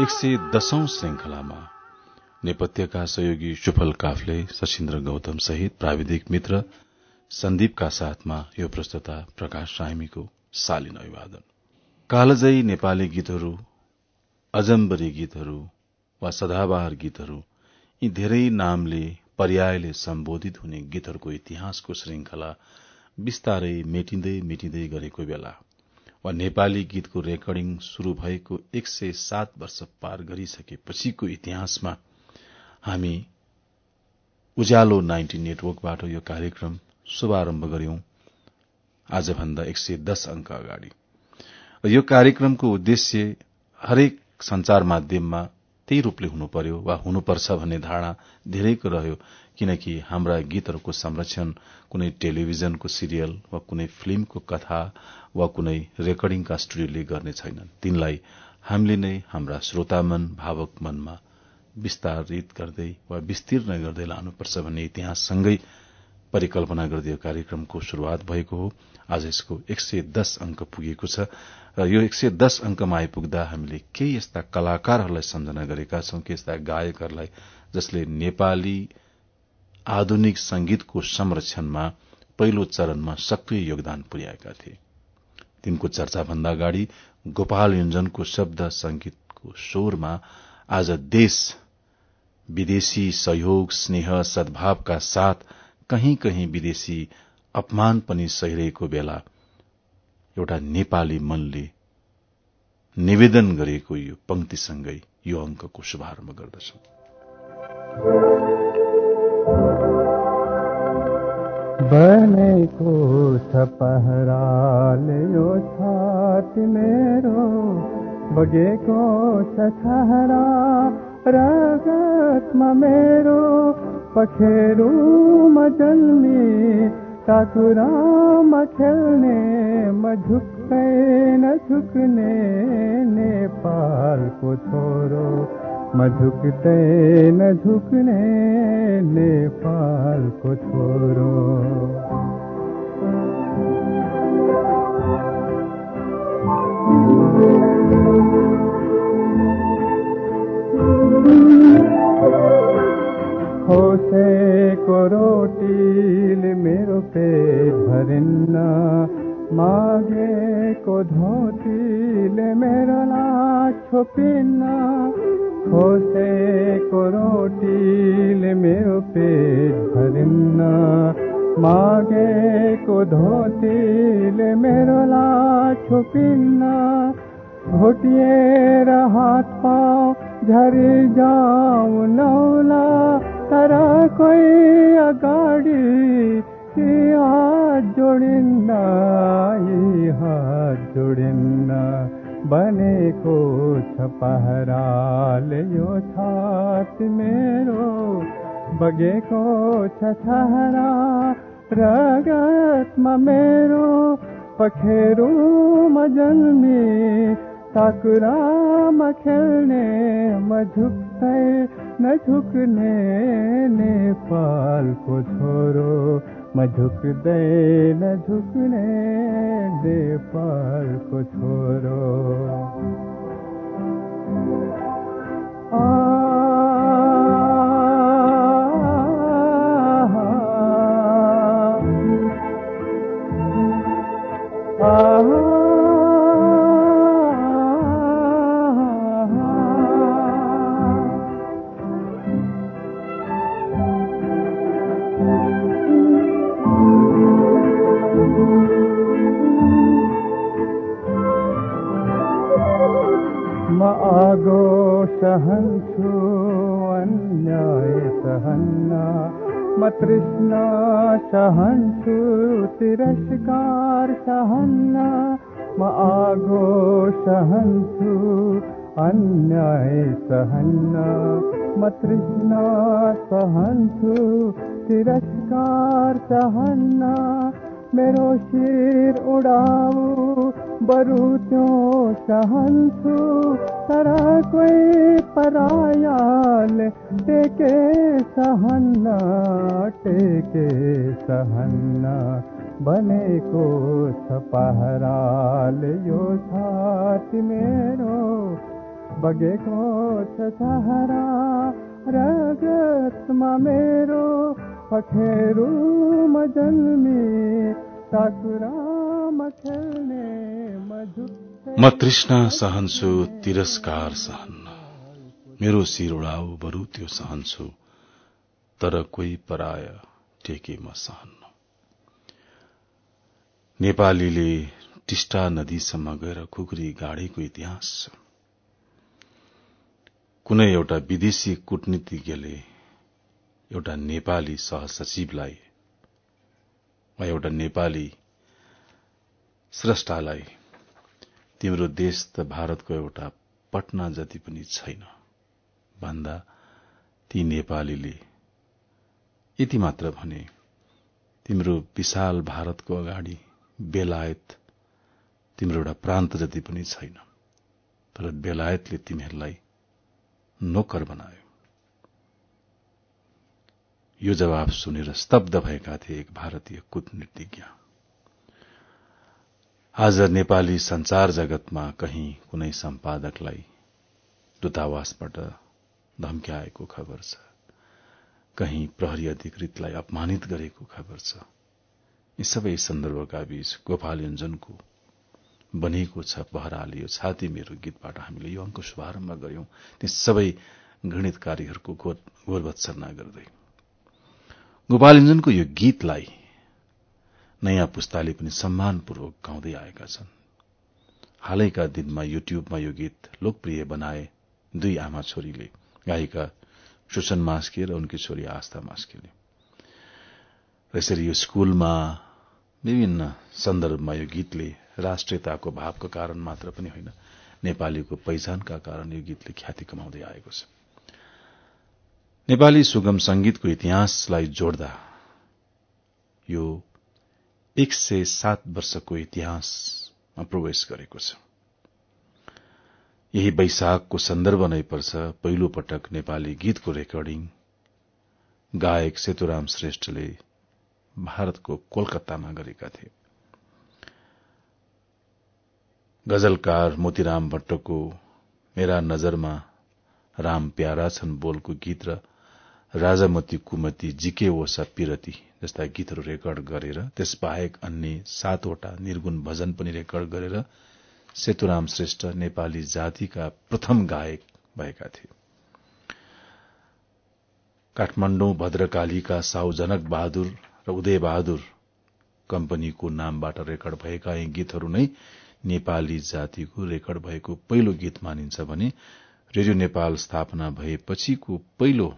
एक सय दशौं श्रृंखलामा नेपथ्यका सहयोगी सुफल काफले सशिन्द्र गौतम सहित प्राविधिक मित्र सन्दीपका साथमा यो प्रस्तुता प्रकाश सामीको शालीन अभिवादन। कालजयी नेपाली गीतहरू अजम्बरी गीतहरू वा सदाबहार गीतहरू यी धेरै नामले पर्यायले सम्बोधित हुने गीतहरूको इतिहासको श्रृंखला बिस्तारै मेटिँदै मेटिँदै गरेको बेला वा नेपाली गीतको रेकर्डिङ शुरू भएको एक सय सात वर्ष पार गरिसकेपछिको इतिहासमा हामी उज्यालो नाइन्टी नेटवर्कबाट यो कार्यक्रम शुभारम्भ गर्यौं आजभन्दा एक सय दश अंक अगाडि। यो कार्यक्रमको उद्देश्य हरेक संचार माध्यममा त्यही रूपले हुनु पर्यो वा हुनुपर्छ भन्ने धारणा धेरैको रह्यो किनकि हाम्रा गीतहरूको संरक्षण कुनै टेलिभिजनको सिरियल वा कुनै फिल्मको कथा वा कुनै रेकर्डिङका स्टुडियोले गर्ने छैनन्। तिनलाई हामीले नै हाम्रा श्रोतामन भावक मनमा विस्तारित गर्दै वा विस्तीर्ण गर्दै लानुपर्छ भन्ने इतिहाससँगै परिकल्पना गर्दै यो कार्यक्रमको शुरूआत भएको हो। आज यसको एक सय दश अंक पुगेको छ र यो एक सय दश अंकमा आइपुग्दा हामीले केही यस्ता कलाकारहरूलाई सम्झना गरेका छौं कि यस्ता गायकहरूलाई जसले नेपाली आधुनिक संगीतको संरक्षणमा पहिलो चरणमा सक्रिय योगदान पुर्याएका थिए। तिनको चर्चा भन्दा अगाडि गोपाल युञ्जनको शब्द संगीतको स्वरमा आज देश विदेशी सहयोग स्नेह सद्भावका साथ कहीं कहीं विदेशी अपमान पनि सहिरहेको बेला एउटा नेपाली मनले निवेदन गरेको यो पंक्तिसँगै यो अंकको शुभारम्भ गर्दछौं। बनेको छ पहराले यो छाती मेरो बगेको छ छहरा रगतमा मेरो। पखेरूमा जलने ठाकुराम खेलने मझुके न झुकने नेपाल को छोरो मझुकते न झुकने नेपाल को छोरो Thank you. खोसेको रोटीले मेरो पेट भरिन्न। मागेको धोतीले मेरो लाज छोपिन्न। खोसेको रोटीले मेरो पेट भरिन्न। मागेको धोतीले मेरो लाज छोपिन्न। घोटिएर हात पाउ झरी जाऊ नौला। तर कोही अगाडि हात जोडिन्न हात जोडिन्न बनेको छ पहराले यो छाती मेरो बगेको छ छहरा रगतमा मेरो पखेरुमा जन्मी टाकुरामा खेल्ने म झुक्दै नझुक्ने नेपालको छोरो। म झुक्दैन झुक्ने नेपालको छोरो। म आगो सहन्छु अन्याय सहन्न। म तृष्णा सहन्छु तिरस्कार सहन्न। म आगो सहन्छु अन्याय सहन्न। म तृष्णा सहन्छु तिरस्कार सहन्न। मेरो शिर उडाऊ बरु त्यो सहन्छु तर कोही परायाले टेके सहन्न टेके सहन्न। बनेको छ पहराले यो छाती मेरो। बगेको छ सहारा रगतमा मेरो। पखेरुमा जन्मी म तृष्णा सहन्छु तिरस्कार सहन्न। मेरो शिर उडाउ बरु त्यो सहन्छु तर कोही पराय टेके म सहन्न। नेपालीले टिस्टा नदीसम्म गएर खुकुरी गाडेको इतिहास छ। कुनै एउटा विदेशी कूटनीतिज्ञले एउटा नेपाली सहसचिवलाई एउटा नेपाली स्रष्टालाई तिम्रो देश त भारतको एउटा पटना जति पनि छैन। भन्दा ती नेपालीले यति मात्र भने तिम्रो विशाल भारतको अगाडि बेलायत तिम्रो एउटा प्रान्त जति पनि छैन तर बेलायतले तिमीहरूलाई नोकर बनायो। यो जवाब सुनेर स्तब्ध भएका थिए एक भारतीय कूटनीतिज्ञ। आज नेपाली संचार जगतमा कही कुनै सम्पादकलाई दूतावासबाट धम्क्याएको खबर छ। कही प्रहरी अधिकृतलाई अपमानित गरेको खबर छ। यी सबै सन्दर्भका बीच गोपाल योजनको बनेको छ पहराले यो छाती मेरो गीतबाट हामीले यो अङ्क शुभारम्भ गर्यौं ती सबै घृणितकारीहरूको गोरवत्सना गर्दै। गोपाल इन्जनको यो गीतलाई नयाँ पुस्ताले पनि सम्मानपूर्वक गाउँदै आएका छन्। हालैका दिनमा युट्युबमा यो गीत लोकप्रिय बनाए दुई आमा छोरीले गायिका सुसन मास्के र उनकी छोरी आस्था मास्केले। यसरी यो स्कूलमा विभिन्न सन्दर्भमा यो गीतले राष्ट्रियताको भावको कारण मात्र पनि होइन नेपालीको पहिचानका कारण यो गीतले ख्याति कमाउँदै आएको छ। नेपाली सुगम संगीतको इतिहासलाई जोड्दा यो एक सय सात वर्षको इतिहासमा प्रवेश गरेको छ। यही वैशाखको सन्दर्भ नै पर्छ पहिलो पटक नेपाली गीतको रेकर्डिङ। गायक सेतुराम श्रेष्ठले भारतको कोलकातामा गरेका थिए। गजलकार मोतीराम भट्टको मेरा नजरमा राम प्यारा छन् बोलको गीत र राजामती कुमती जिके ओसा पिरती जस्ता गीतहरू रेकर्ड गरेर त्यसबाहेक अन्य सातवटा निर्गुण भजन पनि रेकर्ड गरेर सेतुराम श्रेष्ठ नेपाली जातिका प्रथम गायक भएका थिए। काठमाण्डु भद्रकालीका साउ जनक बहादुर र उदय बहादुर कम्पनीको नामबाट रेकर्ड भएका यी गीतहरू नै नेपाली जातिको रेकर्ड भएको पहिलो गीत मानिन्छ भने रेडियो नेपाल स्थापना भएपछिको पहिलो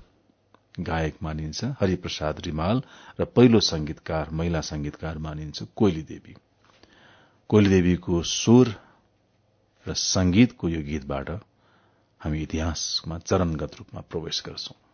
गायक मानिन्छ हरिप्रसाद रिमाल र पहिलो संगीतकार महिला संगीतकार मानिन्छ कोइली देवी। कोइली देवीको स्वर र संगीतको यो गीतबाट हामी इतिहासमा चरणगत रूपमा प्रवेश गर्छौं।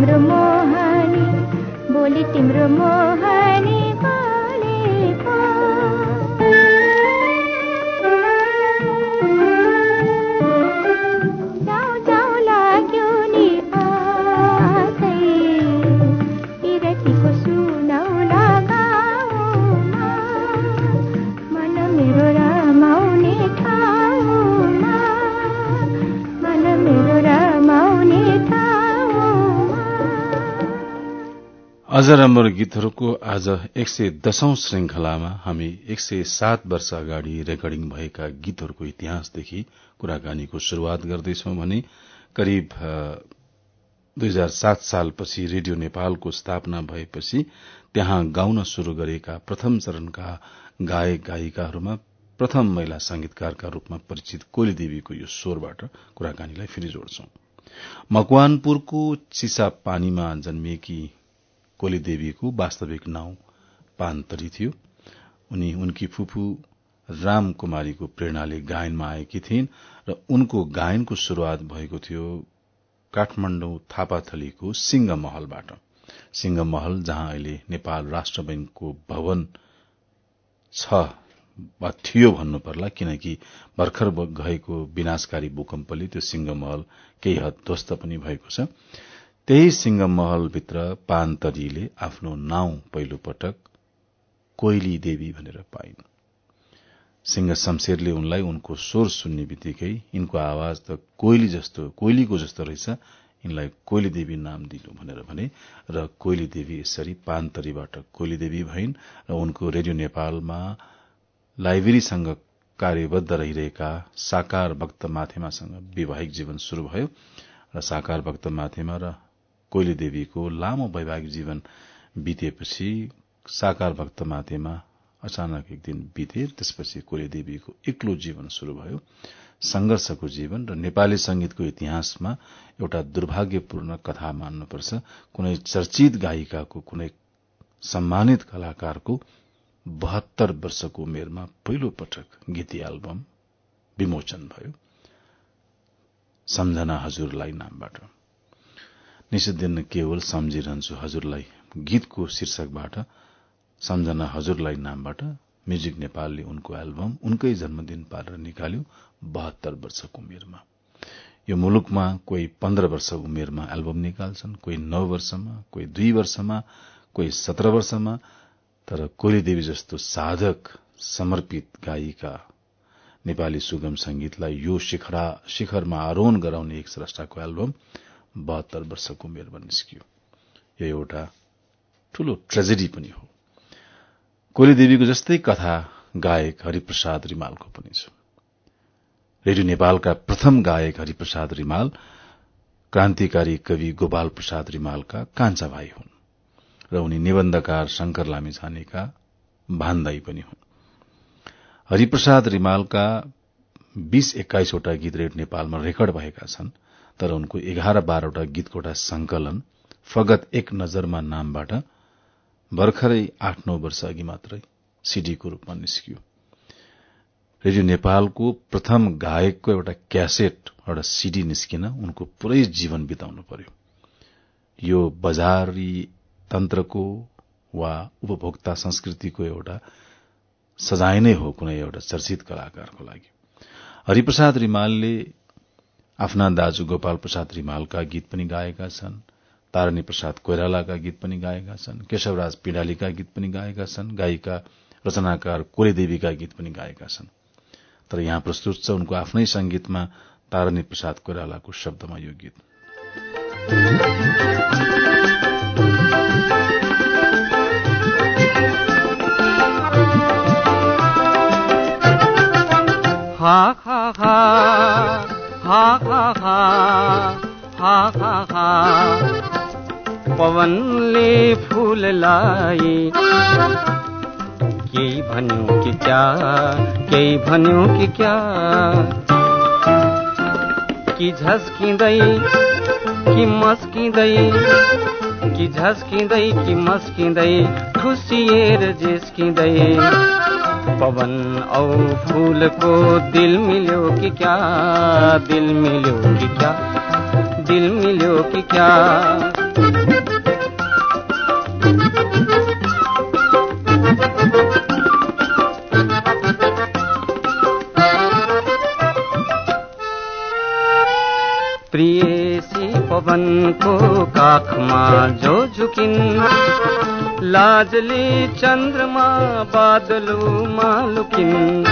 तिम्रो मोहनी बोली तिम्रो मोहनी अजर अमर गीतहरूको आज एक सय दशौं श्रृंखलामा हामी एक सय सात वर्ष अगाडि रेकर्डिङ भएका गीतहरूको इतिहासदेखि कुराकानीको शुरूआत गर्दैछौ भने करिब दुई हजार सात सालपछि रेडियो नेपालको स्थापना भएपछि त्यहाँ गाउन शुरू गरेका प्रथम चरणका गायक गायिकाहरूमा प्रथम महिला संगीतकारका रूपमा परिचित कोली देवीको यो स्वरबाट कुराकानीलाई फेरि जोड्छौं। मकवानपुरको चिसा पानीमा जन्मिएकी कोली देवीको वास्तविक नाउँ पान्तरी थियो। उनी उनकी फुपू राम कुमारीको प्रेरणाले गायनमा आएकी थिइन् र उनको गायनको शुरूआत भएको थियो काठमाण्डु थापाथलीको सिंह महलबाट सिंह महल जहाँ अहिले नेपाल राष्ट्र बैंकको भवन छ वा थियो भन्नु पर्ला किनकि भर्खर गएको विनाशकारी भूकम्पले त्यो सिंह महल केही हद ध्वस्त पनि भएको छ। त्यही सिंह महलभित्र पान्तरीले आफ्नो नाउँ पहिलो पटक कोइली देवी भनेर पाइन्। सिंह शमशेरले उनलाई उनको स्वर सुन्ने बित्तिकै यिनको आवाज त कोइली जस्तो कोइलीको जस्तो रहेछ। यिनलाई कोइली देवी नाम दिनु भनेर भने र कोइली देवी यसरी पान्तरीबाट कोइली देवी भइन् र उनको रेडियो नेपालमा लाइब्रेरीसँग कार्यबद्ध रहिरहेका साकार भक्त माथेमासँग वैवाहिक जीवन शुरू भयो र साकार भक्त माथेमा र कोइली देवीको लामो वैवाहिक जीवन बितेपछि साकार भक्त माथेमा अचानक एक दिन बिते त्यसपछि कोइली देवीको एक्लो जीवन शुरू भयो। संघर्षको जीवन र नेपाली संगीतको इतिहासमा एउटा दुर्भाग्यपूर्ण कथा मान्नुपर्छ। कुनै चर्चित गायिकाको कुनै सम्मानित कलाकारको बहत्तर वर्षको उमेरमा पहिलो पटक गीती एल्बम विमोचन भयो। सम्झना हजुरलाई नामबाट। निषेधिन केवल सम्झिरहन्छु हजुरलाई गीतको शीर्षकबाट सम्झना हजुरलाई नामबाट म्युजिक नेपालले उनको एल्बम उनकै जन्मदिन पारेर निकाल्यो बहत्तर वर्षको उमेरमा। यो मुलुकमा कोही पन्ध्र वर्ष उमेरमा एल्बम निकाल्छन् कोही नौ वर्षमा कोही दुई वर्षमा कोही सत्र वर्षमा तर कोली देवी जस्तो साधक समर्पित गायिका नेपाली सुगम संगीतलाई यो शिखरा शिखरमा आरोहण गराउने एक स्रष्टाको एल्बम बहत्तर वर्षको उमेरमा निस्कियो यो एउटा ठूलो ट्रेजेडी पनि हो। कोली देवीको जस्तै कथा गायक हरिप्रसाद रिमालको पनि छ। रेडियो नेपालका प्रथम गायक हरिप्रसाद रिमाल क्रान्तिकारी कवि गोपाल प्रसाद रिमालका कान्छा भाइ हुन् र उनी निबन्धकार शंकर लामी छानेका भान्दाई पनि हुन्। हरिप्रसाद रिमालका बीस एक्काइसवटा गीत रेडियो नेपालमा रेकर्ड भएका छन्। तर उनको एघार बाह्रवटा गीतको एउटा संकलन फगत एक नजरमा नामबाट भर्खरै आठ नौ वर्ष अघि मात्रै सीडीको रूपमा निस्कियो। रेडियो नेपालको प्रथम गायकको एउटा क्यासेट एउटा सीडी निस्किन उनको पुरै जीवन बिताउनु पर्यो। यो बजारी तन्त्रको वा उपभोक्ता संस्कृतिको एउटा सजाय नै हो कुनै एउटा चर्चित कलाकारको लागि। हरिप्रसाद रिमालले आफ्ना दाजु गोपाल प्रसाद रिमालका गीत पनि गाएका छन् तारणी प्रसाद कोइरालाका गीत पनि गाएका छन् केशवराज पिडालीका गीत पनि गाएका छन् गायिका रचनाकार कोरेदेवीका गीत पनि गाएका छन्। तर यहाँ प्रस्तुत छ उनको आफ्नै संगीतमा तारणी प्रसाद कोइरालाको शब्दमा यो गीत। ha ha ha पवनले फुललाई केही भन्यो कि क्या? केही भन्यो कि क्या? कि झस्किँदै कि मस्किँदै? कि झस्किँदै कि मस्किँदै? खुसिएर जिस्किँदै पवन औ फूलको दिल मिल्यो कि क्या दिल मिल्यो कि क्या दिल मिल्यो कि क्या। प्रियसी पवनको काखमा जो झुकिन् लाजले चन्द्रमा बादलुमा लुकिन्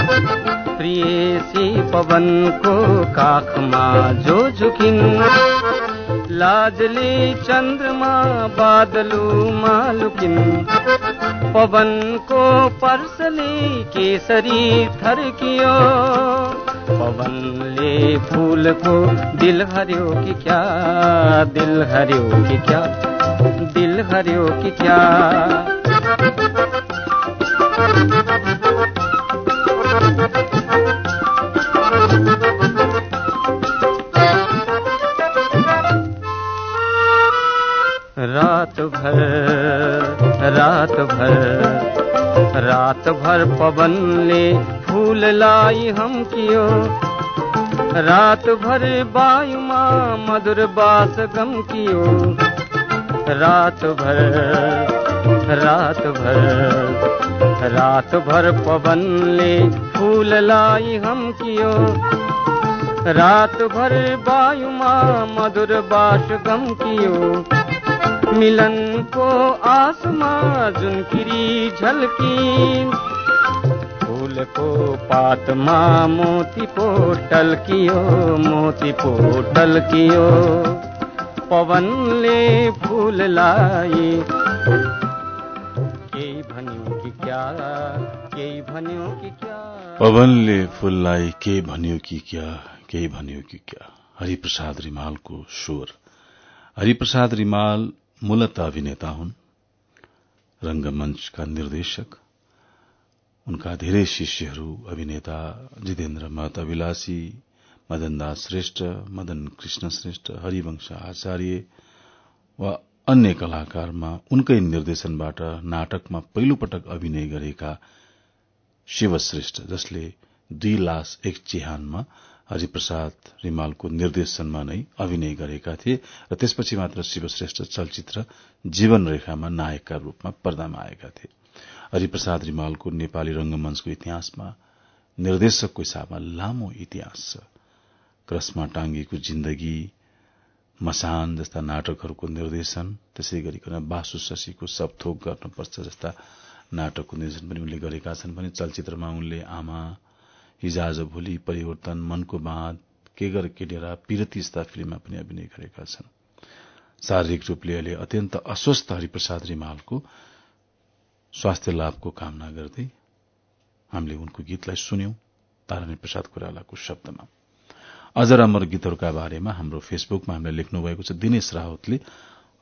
प्रियसी पवनको काखमा जो झुकिन्। लाजले चन्द्रमा बादलुमा लुकिन् पवनको पर्सले केसरी थर्कियो पवनले फूलको दिल हर्यो कि क्या दिल हर्यो कि क्या। दिल हरियो कि क्या? रात भर रात भर रात भर पवनले फूल लाई हम कियो रात भर वायुमा मधुर बास गम कियो रात भर रात भर रात भर पवनले फूल लाई हम कियो। रात भर वायुमा मधुर बास गम कियो। मिलनको आसमा जुनकिरी झल्की। फूलको पातमा मोती पोटल कियो मोती पोटल कियो पवनले फूललाई केही भन्यो कि क्या? केही भन्यो कि क्या? पवनले फूललाई के भन्यो कि क्या? केही भन्यो कि क्या? हरिप्रसाद रिमालको स्वर। हरिप्रसाद रिमाल मूलत अभिनेता हुन्। रंगमंचका निर्देशक। उनका धेरै शिष्यहरू अभिनेता जितेन्द्र महत अभिलाषी मदन दास श्रेष्ठ मदन कृष्ण श्रेष्ठ हरिवंश आचार्य वा अन्य कलाकारमा उनकै निर्देशनबाट नाटकमा पहिलो पटक अभिनय गरेका शिव श्रेष्ठ जसले दुई लास एक चिहानमा हरिप्रसाद रिमालको निर्देशनमा नै अभिनय गरेका थिए र त्यसपछि मात्र शिवश्रेष्ठ चलचित्र जीवन रेखामा नायकका रूपमा पर्दामा आएका थिए। हरिप्रसाद रिमालको नेपाली रंगमंचको इतिहासमा निर्देशकको हिसाबमा लामो इतिहास छ। क्रसमा टाङ्गेको जिन्दगी मसान जस्ता नाटकहरूको निर्देशन त्यसै गरिकन बासु शशीको सबथोक गर्नुपर्छ जस्ता नाटकको निर्देशन पनि उनले गरेका छन्। भने चलचित्रमा उनले आमा हिजाज भोलि परिवर्तन मनको बाँध केगर केडेरा पिरती जस्ता फिल्ममा पनि अभिनय गरेका छन्। शारीरिक रूपले अहिले अत्यन्त अस्वस्थ हरिप्रसाद रिमालको स्वास्थ्य लाभको कामना गर्दै हामीले उनको गीतलाई सुन्यौं। तारानी प्रसाद कोइरालाको शब्दमा। अजर अमर गीतहरूका बारेमा हाम्रो फेसबुकमा हामीले लेख्नु भएको छ दिनेश रावतले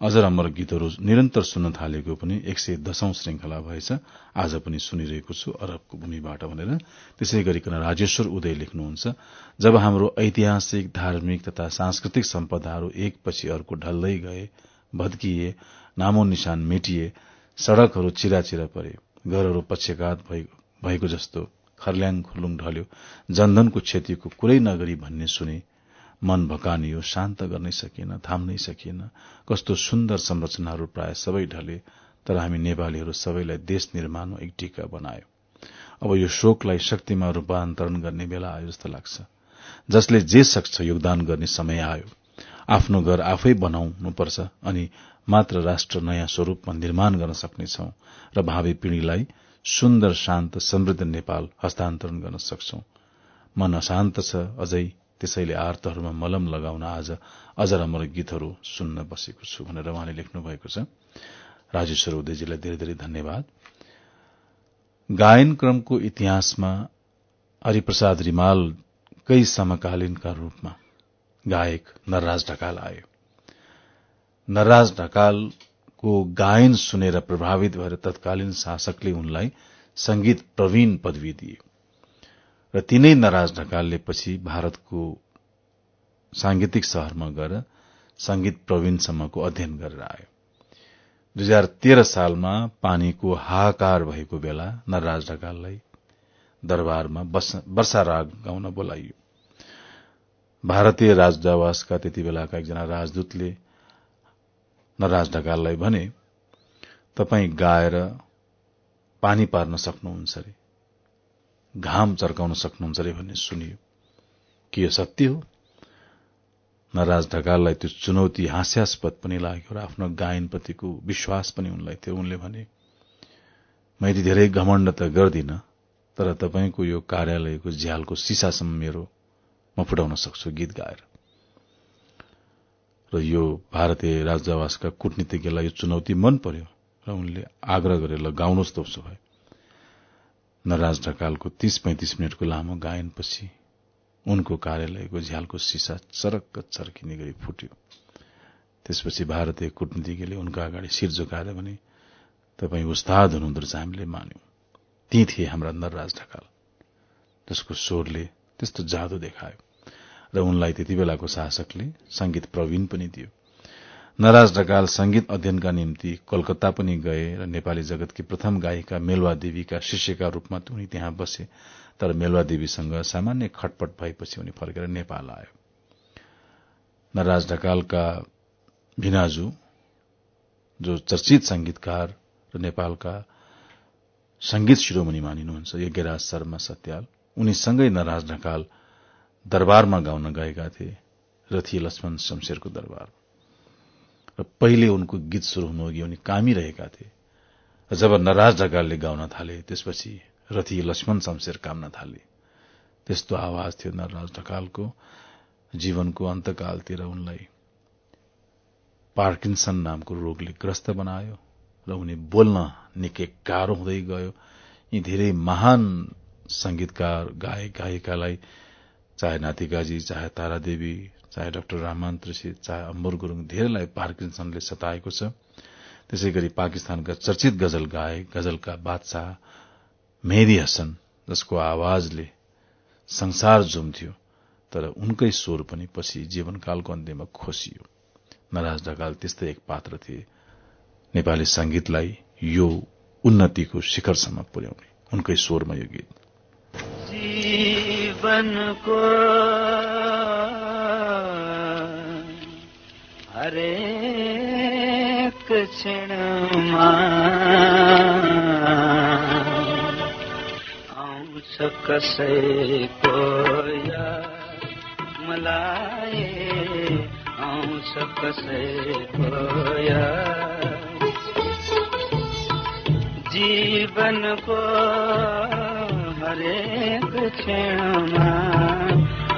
अजर अमर गीतहरू निरन्तर सुन्न थालेको पनि एक सय दशौं श्रृंखला भएछ। आज पनि सुनिरहेको छु अरबको भूमिबाट भनेर। त्यसै गरिकन राजेश्वर उदय लेख्नुहुन्छ। जब हाम्रो ऐतिहासिक धार्मिक तथा सांस्कृतिक सम्पदाहरू एकपछि अर्को ढल्दै गए भत्किए नामो निशान मेटिए सड़कहरू चिराचिरा परे घरहरू पक्षघात भएको जस्तो खर्ल्याङ खुर्लुङ ढल्यो। जनधनको क्षतिको कुरै नगरी भन्ने सुने। मन भकानियो शान्त गर्नै सकिएन थाम्नै सकिएन कस्तो सुन्दर संरचनाहरू प्राय सबै ढले तर हामी नेपालीहरू सबैलाई देश निर्माणमा एक टीका बनायो। अब यो शोकलाई शक्तिमा रूपान्तरण गर्ने बेला आयो जस्तो लाग्छ। जसले जे सक्छ योगदान गर्ने समय आयो। आफ्नो घर आफै बनाउनुपर्छ अनि मात्र राष्ट्र नयाँ स्वरूपमा निर्माण गर्न सक्नेछौ र भावी पीढ़ीलाई सुन्दर शान्त समृद्ध नेपाल हस्तान्तरण गर्न सक्छौ। मन अशान्त छ अझै त्यसैले आर्तहरूमा मलम लगाउन आज अझ अमर गीतहरू सुन्न बसेको छु भनेर उहाँले लेख्नु भएको छ। राजेश्वर उदयजीलाई धेरै धेरै धन्यवाद। गायन क्रमको इतिहासमा हरिप्रसाद रिमालकै समकालीनका रूपमा गायक नरराज ढकाल आए नरराज ढकाल को गायन सुनेर प्रभावित भएर तत्कालीन शासकले उनलाई संगीत प्रवीण पदवी दिए र तीनै नराज ढकालले पछि भारतको सांगीतिक शहरमा गएर संगीत प्रवीणसम्मको अध्ययन गरेर आयो। दुई हजार तेह्र सालमा पानीको हाहाकार भएको बेला नरराज ढकाललाई दरबारमा वर्षा राग गाउन बोलाइयो। भारतीय राजदूतावासका त्यति बेलाका एकजना राजदूतले नराज ढकाललाई भने तपाई गाएर पानी पार्न सक्नुहुन्छ अरे घाम चर्काउन सक्नुहुन्छ अरे भन्ने सुनियो। के यो सत्य हो? नराज ढकाललाई त्यो चुनौती हास्यास्पद पनि लाग्यो र आफ्नो गायनप्रतिको विश्वास पनि उनलाई थियो। उनले भने मैले धेरै घमण्ड त गर्दिन तर तपाईँको यो कार्यालयको झ्यालको सिसासम्म मेरो म फुटाउन सक्छु। गीत गाएर। र यो भारतीय राजदूतावासका कूटनीतिज्ञलाई यो चुनौती मन पर्यो र उनले आग्रह गरेर ल त उसो भए। नराज ढकालको तीस पैंतिस मिनटको लामो गायनपछि उनको कार्यालयको झ्यालको सिसा चरक्क चर्किने गरी फुट्यो। त्यसपछि भारतीय कूटनीतिज्ञले उनको अगाडि शिर झुकाएर भने तपाईँ उस्ताद हुनुहुँदो रहेछ हामीले मान्यौं। ती थिए हाम्रा नरराज ढकाल। जसको स्वरले त्यस्तो जादु देखायो। र उनलाई त्यति बेलाको शासकले संगीत प्रवीण पनि दियो। नराज ढकाल संगीत अध्ययनका निम्ति कलकत्ता पनि गए र नेपाली जगतकी प्रथम गायिका मेलवा देवीका शिष्यका रूपमा उनी त्यहाँ बसे तर मेलवा देवीसँग सामान्य खटपट भएपछि उनी फर्केर नेपाल आयो। नराज ढकालका भिनाजु जो चर्चित संगीतकार र नेपालका संगीत शिरोमणि मानिनुहुन्छ यज्ञराज शर्मा सत्याल उनीसँगै नराज ढकाल दरबारमा गाउन गएका थिए रथी लक्ष्मण शमशेरको दरबार। र पहिले उनको गीत शुरू हुनु अघि उनी कामिरहेका थिए। जब नराज ढकालले गाउन थाले त्यसपछि रथी लक्ष्मण शमशेर काम्न थाले। त्यस्तो आवाज थियो नरराज ढकालको जीवनको अन्तकालतिर उनलाई पार्किन्सन नामको रोगले ग्रस्त बनायो र उनी बोल्न निकै गाह्रो हुँदै गयो। यी धेरै महान संगीतकार गायक गायिकालाई चाहे नातिकाजी चाहे तारादेवी चाहे डाक्टर राममान त्रिसी चाहे अम्बर गुरूङ धेरैलाई पार्किन्सनले सताएको छ। त्यसै गरी पाकिस्तानका चर्चित गजल गायक गजलका बादशाह मेहदी हसन जसको आवाजले संसार जुम्थ्यो तर उनकै स्वर पनि पछि जीवनकालको अन्त्यमा खोसियो। नराज ढकाल त्यस्तै एक पात्र थिए। नेपाली संगीतलाई यो उन्नतिको शिखरसम्म पुर्याउने उनकै स्वरमा यो गीत। जीवनको हरेक क्षणमा आउँछ कसैको मलाई आउँछ कसैको जीवनको हरेक क्षणमा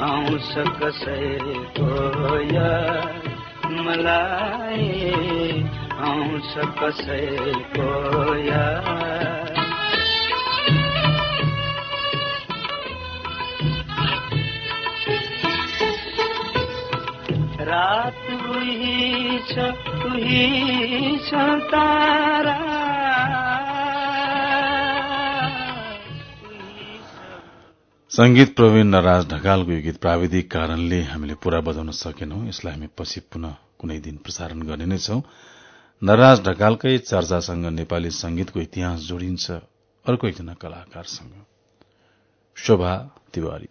आउँछ कसैको मलाई आउँछ कसैको रात उही छ उही छ तारा। संगीत प्रवीण नराज ढकालको यो गीत प्राविधिक कारणले हामीले पूरा बजाउन सकेनौं। यसलाई हामी पछि पुनः कुनै दिन प्रसारण गर्ने नै छौं। नराज ढकालकै चर्चासँग नेपाली संगीतको इतिहास जोडिन्छ अर्को एकजना कलाकारसँग। शोभा तिवारी।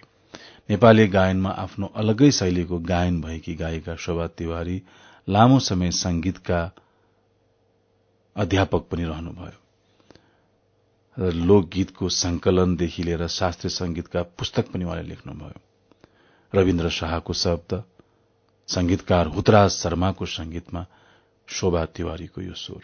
नेपाली गायनमा आफ्नो अलगै शैलीको गायन भएकी गायिका शोभा तिवारी लामो समय संगीतका अध्यापक पनि रहनुभयो। लोकगीतको संकलनदेखि लिएर शास्त्रीय संगीतका पुस्तक पनि उहाँले लेख्नुभयो। रविन्द्र शाहको शब्द संगीतकार हुतराज शर्माको संगीतमा शोभा तिवारीको यो स्वर।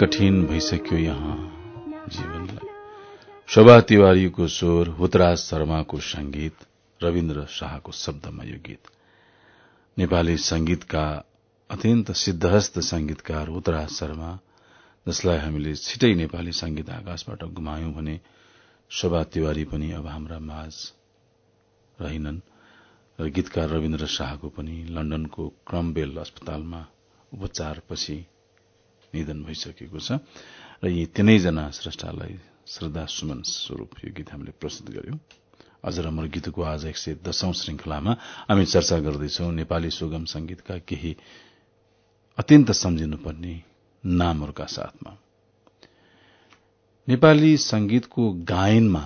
कठिन भइसक्यो यहाँ जीवनलाई। शोभा तिवारीको स्वर हुतराज शर्माको संगीत रविन्द्र शाहको शब्दमा यो गीत। नेपाली संगीतका अत्यन्त सिद्धहस्त संगीतकार हुतराज शर्मा जसलाई हामीले छिटै नेपाली संगीत आकाशबाट गुमायौं भने शोभा तिवारी पनि अब हाम्रा माझ रहेनन् र गीतकार रविन्द्र शाहको पनि लण्डनको क्रमबेल अस्पतालमा उपचारपछि निधन भइसकेको छ। र यी तीनैजना श्रेष्ठालाई श्रद्धा सुमन स्वरूप यो गीत हामीले प्रस्तुत गर्यौं। अजर अमर गीतको आज एक सय दशौं श्रृंखलामा हामी चर्चा गर्दैछौ नेपाली सुगम संगीतका केही अत्यन्त सम्झिनुपर्ने नामहरूका साथमा। नेपाली संगीतको गायनमा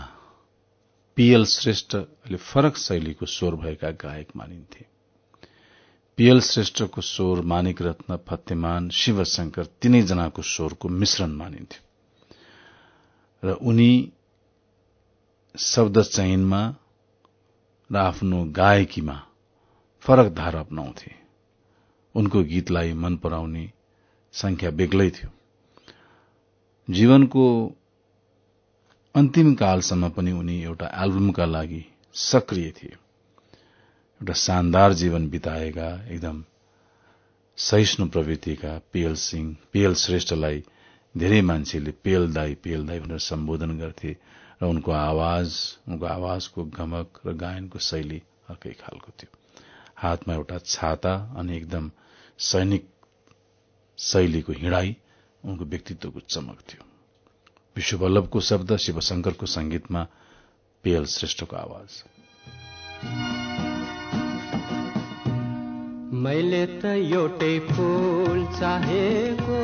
पीएल श्रेष्ठले फरक शैलीको स्वर भएका गायक मानिन्थे। पीएल श्रेष्ठको स्वर मानिक रत्न फतेमान शिवशंकर तीनैजनाको स्वरको मिश्रण मानिन्थ्यो। र उनी शब्द चयनमा र आफ्नो गायकीमा फरक धारा अपनाउँथे। उनको गीतलाई मन पराउने संख्या बेग्लै थियो। जीवनको अन्तिम कालसम्म पनि उनी एउटा एल्बमका लागि सक्रिय थिए। एउटा शानदार जीवन बिताएका एकदम सहिष्णु प्रवृत्तिका P L Singh P L श्रेष्ठलाई धेरै मान्छेले पेल दाई पेल दाई भनेर सम्बोधन गर्थे र उनको आवाज उनको आवाजको गमक र गायनको शैली अर्कै खालको थियो। हातमा एउटा छाता अनि एकदम सैनिक शैलीको हिँडाई उनको व्यक्तित्वको चमक थियो। विश्ववल्लभको शब्द शिवशंकरको संगीतमा पेयल श्रेष्ठको आवाज। मैले त एउटै फूल चाहेको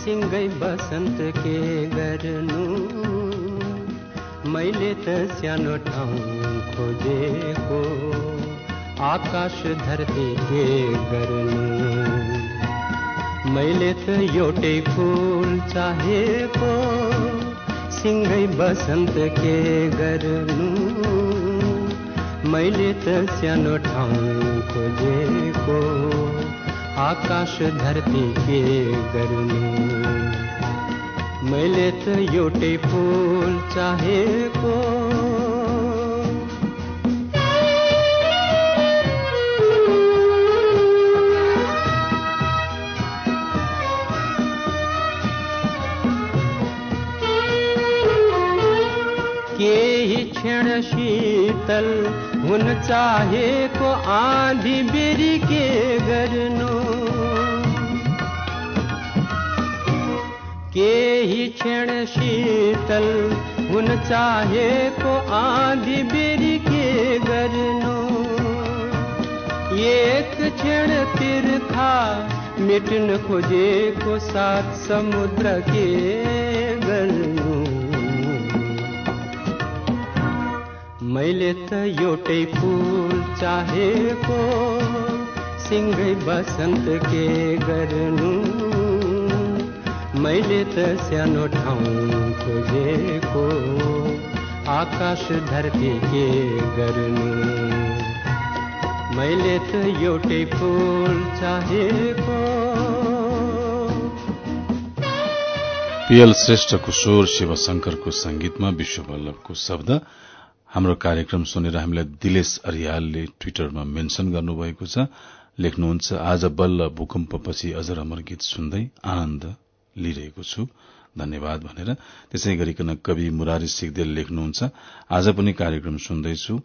सिंगै बसन्त के गर्नु? मैले त सानो ठाउँ खोजेको आकाश धरती के गर्नु? मैले त एउटै फूल चाहेको सिंगै बसन्त के गर्नु? मैले त सानो ठाउँ खोजेको आकाश धरती के गर्नु मैले त एउटै फूल चाहेको क्षण शीतल हुन चाहेको आँधी बेरी के गर्नु। केही क्षण शीतल हुन चाहेको आँधी बेरी के गर्नु। एक क्षण तिर्खा मेट्न खोजेको साथ समुद्र के मैले त एउटै फुल चाहेको सिङ्गै बसन्त के गर्नु? मैले त सानो ठाउँ खोजेको आकाश धरती के गर्नु? मैले त एउटै फुल चाहेको पिएल श्रेष्ठको स्वर शिवशंकरको संगीतमा विश्व वल्लभको शब्द हाम्रो कार्यक्रम सुनेर हामीलाई दिलेश अरियालले ट्विटरमा मेन्शन गर्नुभएको छ। लेख्नुहुन्छ आज बल्ल भूकम्पपछि अजर अमर गीत सुन्दै आनन्द लिइरहेको छु। धन्यवाद भनेर। त्यसै गरिकन कवि मुरारी सिगदेल लेख्नुहुन्छ आज पनि कार्यक्रम सुन्दैछु।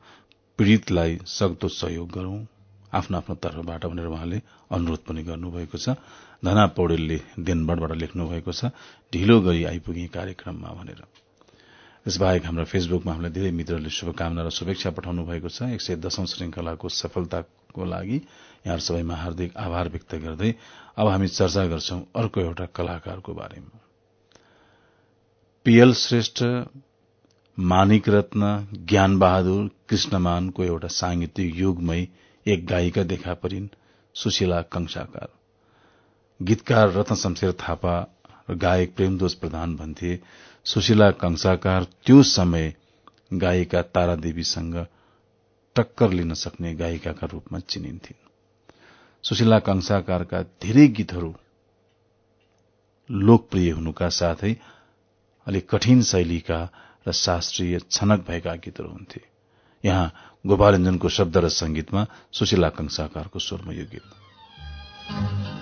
पीड़ितलाई सक्दो सहयोग गरौं। आफ्नो आफ्नो तर्फबाट भनेर उहाँले अनुरोध पनि गर्नुभएको छ। धना पौडेलले देनबडबाट लेख्नु भएको छ ढिलो गरी आइपुगे कार्यक्रममा भनेर। यसबाहेक हाम्रो फेसबुकमा हामीलाई धेरै मित्रहरूले शुभकामना र शुभेच्छा पठाउनु भएको छ। एक सय दशौं श्रृंखलाको सफलताको लागि यहाँहरू सबैमा हार्दिक आभार व्यक्त गर्दै अब हामी चर्चा गर्छौं अर्को एउटा कलाकारको बारेमा। पीएल श्रेष्ठ मानिक रत्न ज्ञान बहादुर कृष्णमानको एउटा सांगीतिक युगमै एक गायिका देखा परिन् सुशीला कंसाकार गीतकार रत्न शमशेर थापा र गायक प्रेमदोष प्रधान भन्थे सुशीला कंसाकार त्यो समय गायिका तारादेवीसँग टक्कर लिन सक्ने गायिकाका रूपमा चिनिन्थिन् सुशीला कंसाकारका धेरै गीतहरू लोकप्रिय हुनुका साथै अलिक कठिन शैलीका र शास्त्रीय छनक भएका गीतहरू हुन्थे। यहाँ गोपालञ्जनको शब्द र संगीतमा सुशीला कंसाकारको स्वरमा यो गीत।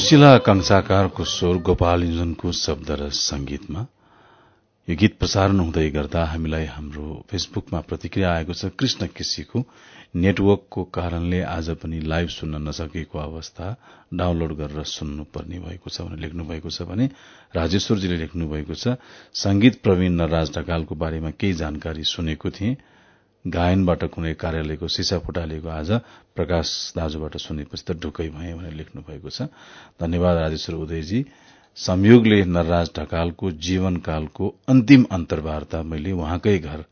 सुशीला कंसाकारको स्वर गोपाल इन्जनको शब्द र संगीतमा यो गीत प्रसारण हुँदै गर्दा हामीलाई हाम्रो फेसबुकमा प्रतिक्रिया आएको छ। कृष्ण केसीको नेटवर्कको कारणले आज पनि लाइभ सुन्न नसकेको अवस्था डाउनलोड गरेर सुन्नुपर्ने भएको छ भनेर लेख्नु भएको छ भने राजेश्वरजीले लेख्नु भएको छ। संगीत प्रवीण नराज ढकालको बारेमा केही जानकारी सुनेको थिएँ। गायनबाट कुनै कार्यालयको सिसा फुटालेको आज प्रकाश दाजुबाट सुनेपछि त ढुक्कै भए भनेर लेख्नु भएको छ। धन्यवाद राजेश्वर उदयजी। संयोगले नरराज ढकालको जीवनकालको अन्तिम अन्तर्वार्ता मैले उहाँकै घर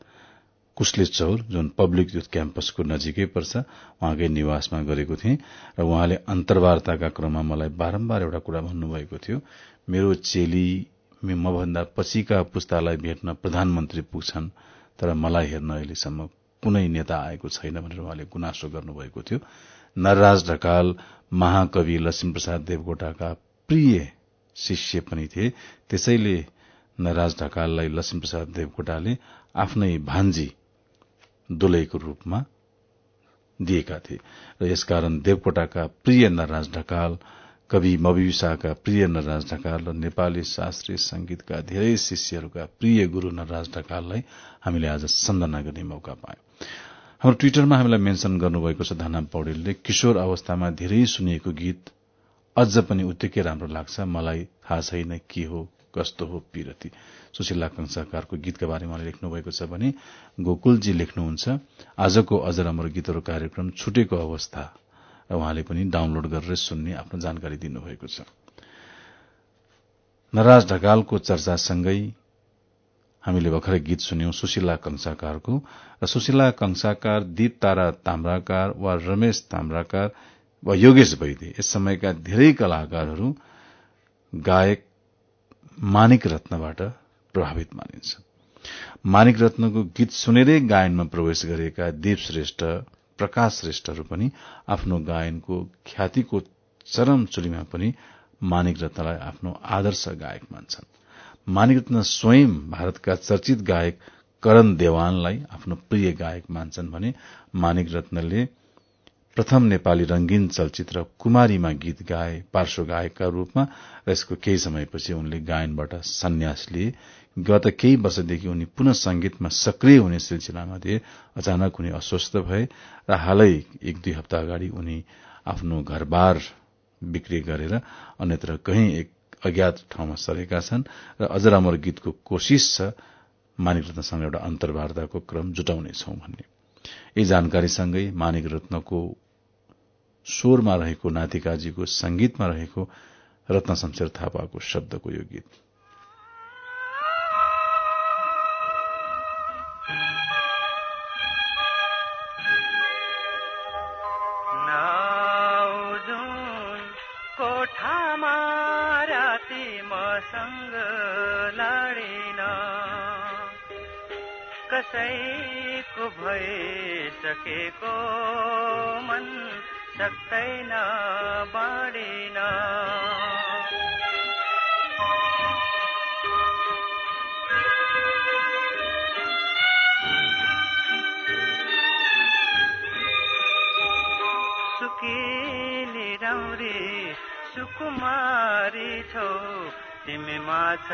कुस्ले चौर जुन पब्लिक युथ क्याम्पसको नजिकै पर्छ उहाँकै निवासमा गरेको थिएँ र उहाँले अन्तर्वार्ताका क्रममा मलाई बारम्बार एउटा कुरा भन्नुभएको थियो। मेरो चेली मभन्दा पछिका पुस्तालाई भेट्न प्रधानमन्त्री पुग्छन् तर मलाई हेर्न अहिलेसम्म कुनै नेता आएको छैन भनेर उहाँले गुनासो गर्नुभएको थियो। नरराज ढकाल महाकवि लक्ष्मीप्रसाद देवकोटाका प्रिय शिष्य पनि थिए। त्यसैले नरराज ढकाललाई लक्ष्मीप्रसाद देवकोटाले आफ्नै भान्जी दुलैको रूपमा दिएका थिए। र यसकारण देवकोटाका प्रिय नरराज ढकाल कवि मविसाका प्रिय नरराज ढकाल र नेपाली शास्त्रीय संगीतका धेरै शिष्यहरूका प्रिय गुरू नरराज ढकाललाई हामीले आज सम्झना गर्ने मौका पायौं। हाम्रो ट्विटरमा हामीलाई मेन्शन गर्नुभएको छ धना पौडेलले किशोर अवस्थामा धेरै सुनिएको गीत अझ पनि उत्तिकै राम्रो लाग्छ मलाई थाहा छैन के हो कस्तो हो पिरती। सुशीला कंसाकारको गीतका बारेमा लेख्नु भएको छ भने गोकुलजी लेख्नुहुन्छ आजको अजर अमर गीतहरू कार्यक्रम छुटेको अवस्था र उहाँले पनि डाउनलोड गरेर सुन्ने आफ्नो जानकारी दिनुभएको छ। नराज ढकालको चर्चासँगै हामीले भर्खरै गीत सुन्यौं सुशीला कंसाकारको र सुशीला कंसाकार दीप तारा ताम्राकार वा रमेश ताम्राकार वा योगेश वैद्य यस समयका धेरै कलाकारहरू गायक मानिक रत्नबाट प्रभावित मानिन्छ मानिक रत्नको गीत सुनेरै गायनमा प्रवेश गरेका दीप श्रेष्ठ प्रकाश श्रेष्ठहरू पनि आफ्नो गायनको ख्यातिको चरम चुलीमा पनि मानिक रत्नलाई आफ्नो आदर्श गायक मान्छन्। मानिक रत्न स्वयं भारतका चर्चित गायक करण देवानलाई आफ्नो प्रिय गायक मान्छन् भने मानिक रत्नले प्रथम नेपाली रंगीन चलचित्र कुमारीमा गीत गाए पार्श्व गायकका रूपमा र यसको केही समयपछि उनले गायनबाट सन्यास लिए। गत केही वर्षदेखि उनी पुनः संगीतमा सक्रिय हुने सिलसिलामा थिए। अचानक उनी अस्वस्थ भए र हालै एक दुई हप्ता अगाडि उनी आफ्नो घरबार बिक्री गरेर अन्यत्र कही एक अज्ञात ठाउँमा सरेका छन् र अझ अमर गीतको कोशिश छ मानिक रत्नसँग एउटा अन्तर्वार्ताको क्रम जुटाउनेछौ भन्ने। यी जानकारीसँगै मानिक रत्नको स्वरमा रहेको नातिकाजीको संगीतमा रहेको रत्न शमशेर थापाको शब्दको यो गीत। सुकिली राउरी सुकुमारी छौ? तिमीमा छ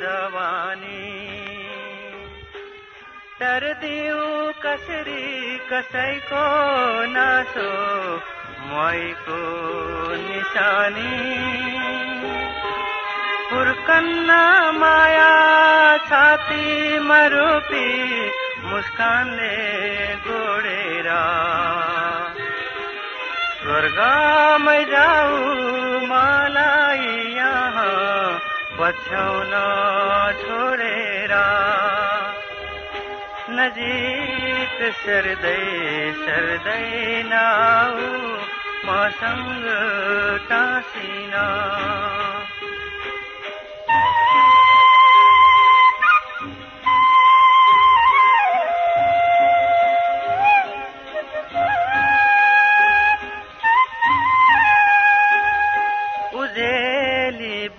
जवानी। दिउ कसरी कसैको नासो? मैको निशानी। पुर्कन्न माया छाती मरूपी मुस्कानले गोडेर। स्वर्गमै जाऊ मलाई यहाँ पछ्याउन छोडेर। नजिक सर्दै सर्दै नाउ मसँग टाँसिन।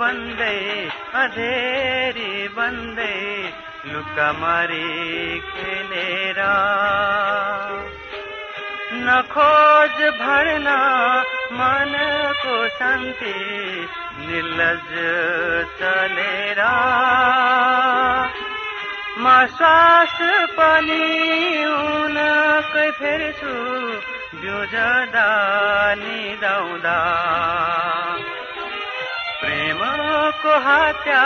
बन्दै अधेरी बन्दै लुकामारी खेलेर। नखोज भर्न मनको शान्ति निर्लज चलेर। म श्वास पनि उनकै फेर्छु बिउजदा निदाउँदा प्रेमको हत्या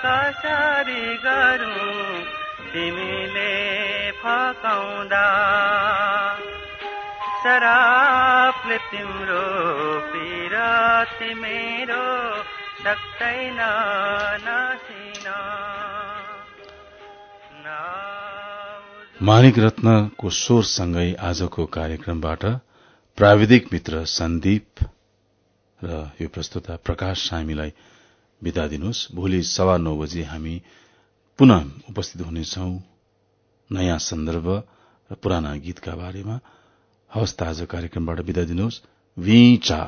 कसरी गरौँ तिमीले फकाउँदा। शराबले तिम्रो पिरत मेरो सक्दैन नसिन। मानिक रत्नको स्वरसँगै आजको कार्यक्रमबाट प्राविधिक मित्र सन्दीप र यो प्रस्तुता प्रकाश सामीलाई विदा दिनुहोस्। भोलि सवा नौ बजे हामी पुनः उपस्थित हुनेछौ नयाँ सन्दर्भ र पुराना गीतका बारेमा। हवस् आज कार्यक्रमबाट विदा दिनुहोस्। विचा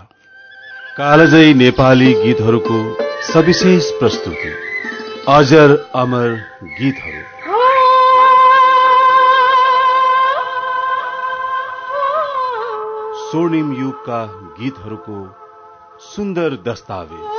कालजै नेपाली गीतहरूको सविशेष प्रस्तुति। अजर अमर गीतहरू। स्वर्णिम युगका गीतहरूको सुन्दर दस्तावेज।